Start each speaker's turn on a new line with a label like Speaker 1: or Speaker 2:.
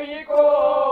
Speaker 1: Rico!